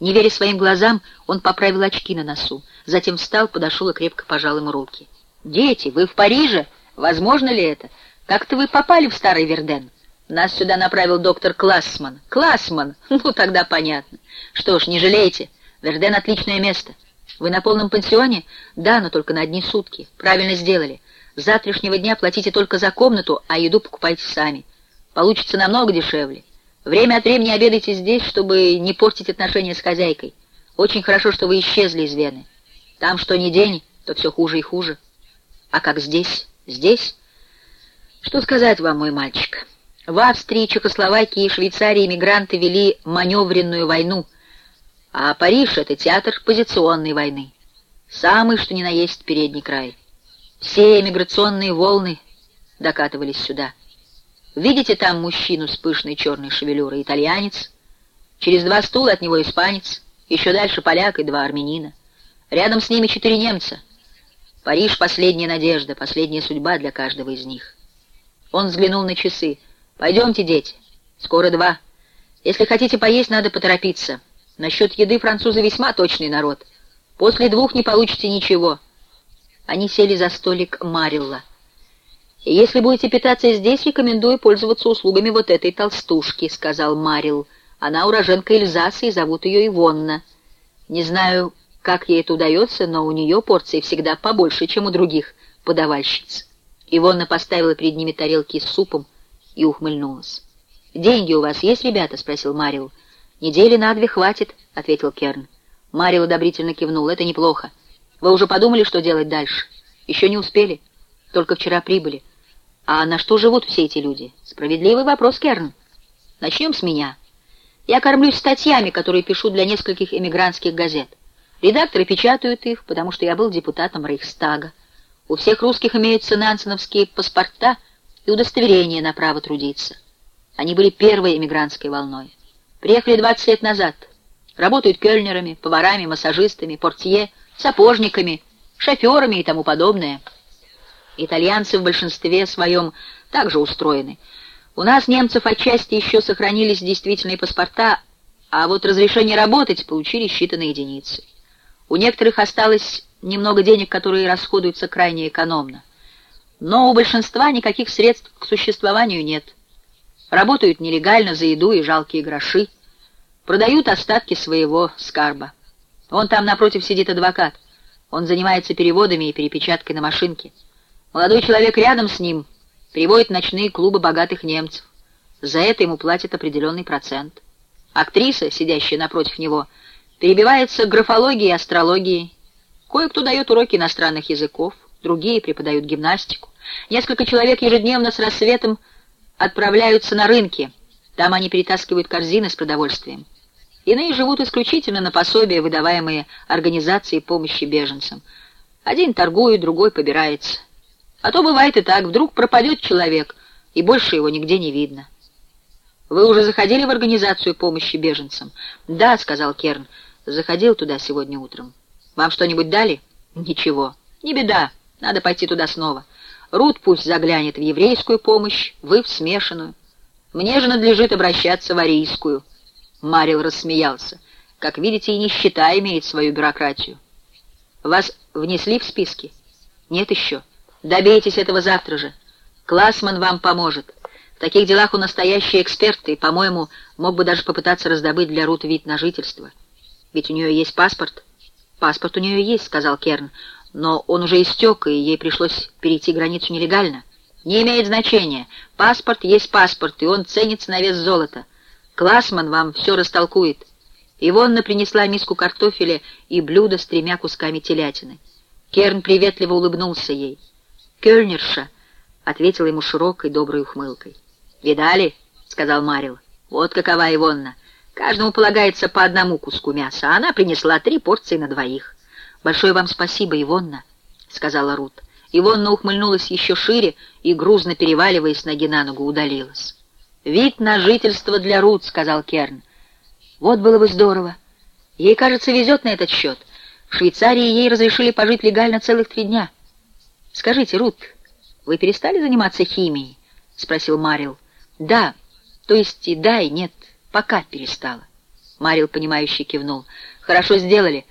Не веря своим глазам, он поправил очки на носу, затем встал, подошел и крепко пожал ему руки. «Дети, вы в Париже? Возможно ли это? Как-то вы попали в Старый Верден?» Нас сюда направил доктор Классман. Классман? Ну, тогда понятно. Что ж, не жалейте. Верден — отличное место. Вы на полном пансионе? Да, но только на одни сутки. Правильно сделали. С завтрашнего дня платите только за комнату, а еду покупайте сами. Получится намного дешевле. Время от времени обедайте здесь, чтобы не портить отношения с хозяйкой. Очень хорошо, что вы исчезли из Вены. Там что ни день, то все хуже и хуже. А как здесь? Здесь? Что сказать вам, мой мальчик? В Австрии, Чехословакии и Швейцарии эмигранты вели маневренную войну, а Париж — это театр позиционной войны. Самый, что ни на есть, передний край. Все эмиграционные волны докатывались сюда. Видите там мужчину с пышной черной шевелюрой, итальянец? Через два стула от него испанец, еще дальше поляк и два армянина. Рядом с ними четыре немца. Париж — последняя надежда, последняя судьба для каждого из них. Он взглянул на часы. «Пойдемте, дети. Скоро два. Если хотите поесть, надо поторопиться. Насчет еды французы весьма точный народ. После двух не получите ничего». Они сели за столик Марилла. «Если будете питаться здесь, рекомендую пользоваться услугами вот этой толстушки», — сказал Марил. «Она уроженка Эльзаса, и зовут ее Ивонна. Не знаю, как ей это удается, но у нее порции всегда побольше, чем у других подавальщиц». Ивонна поставила перед ними тарелки с супом, и ухмыльнулась. «Деньги у вас есть, ребята?» — спросил Марил. «Недели на две хватит», — ответил Керн. Марил одобрительно кивнул. «Это неплохо. Вы уже подумали, что делать дальше? Еще не успели. Только вчера прибыли. А на что живут все эти люди? Справедливый вопрос, Керн. Начнем с меня. Я кормлюсь статьями, которые пишу для нескольких эмигрантских газет. Редакторы печатают их, потому что я был депутатом Рейхстага. У всех русских имеются нансеновские паспорта — и удостоверение на право трудиться. Они были первой эмигрантской волной. Приехали 20 лет назад. Работают кельнерами, поварами, массажистами, портье, сапожниками, шоферами и тому подобное. Итальянцы в большинстве своем также устроены. У нас, немцев, отчасти еще сохранились действительные паспорта, а вот разрешение работать получили считанные единицы. У некоторых осталось немного денег, которые расходуются крайне экономно. Но у большинства никаких средств к существованию нет. Работают нелегально за еду и жалкие гроши. Продают остатки своего скарба. Вон там напротив сидит адвокат. Он занимается переводами и перепечаткой на машинке. Молодой человек рядом с ним приводит ночные клубы богатых немцев. За это ему платят определенный процент. Актриса, сидящая напротив него, перебивается графологией и астрологией. Кое-кто дает уроки иностранных языков другие преподают гимнастику. Несколько человек ежедневно с рассветом отправляются на рынки. Там они перетаскивают корзины с продовольствием. Иные живут исключительно на пособия, выдаваемые организацией помощи беженцам. Один торгует, другой побирается. А то бывает и так, вдруг пропадет человек, и больше его нигде не видно. «Вы уже заходили в организацию помощи беженцам?» «Да», — сказал Керн, — «заходил туда сегодня утром». «Вам что-нибудь дали?» «Ничего». «Не беда. Надо пойти туда снова. Рут пусть заглянет в еврейскую помощь, вы в смешанную. Мне же надлежит обращаться в арийскую. Марил рассмеялся. Как видите, и нищета имеет свою бюрократию. Вас внесли в списки? Нет еще. Добейтесь этого завтра же. Классман вам поможет. В таких делах он настоящий эксперт, и, по-моему, мог бы даже попытаться раздобыть для Рут вид на жительство. Ведь у нее есть паспорт. Паспорт у нее есть, сказал Керн но он уже истек, и ей пришлось перейти границу нелегально. Не имеет значения. Паспорт есть паспорт, и он ценится на вес золота. Классман вам все растолкует. Ивонна принесла миску картофеля и блюдо с тремя кусками телятины. Керн приветливо улыбнулся ей. «Кёльнерша», — ответила ему широкой доброй ухмылкой. «Видали?» — сказал Марил. «Вот какова Ивонна. Каждому полагается по одному куску мяса, а она принесла три порции на двоих». «Большое вам спасибо, Ивонна», — сказала Рут. Ивонна ухмыльнулась еще шире и, грузно переваливаясь ноги на ногу, удалилась. «Вид на жительство для Рут», — сказал Керн. «Вот было бы здорово. Ей, кажется, везет на этот счет. В Швейцарии ей разрешили пожить легально целых три дня. Скажите, Рут, вы перестали заниматься химией?» — спросил Марил. «Да, то есть и да, и нет, пока перестала». Марил, понимающе кивнул. «Хорошо сделали.